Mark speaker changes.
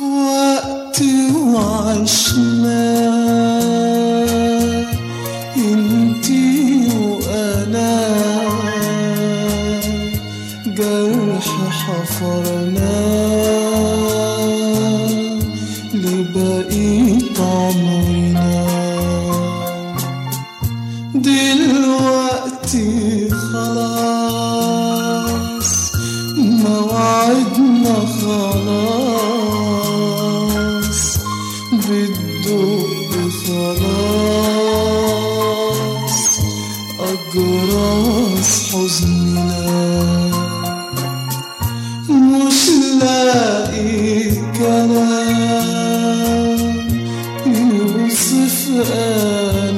Speaker 1: وقت وعشنا. انتي وأنا جرح حفرنا لبقيت عمرنا دلوقتي خلاص موعدنا خلاص. بالدق خلاص أجراس حزننا مش لاقي كلام يوصف آلام.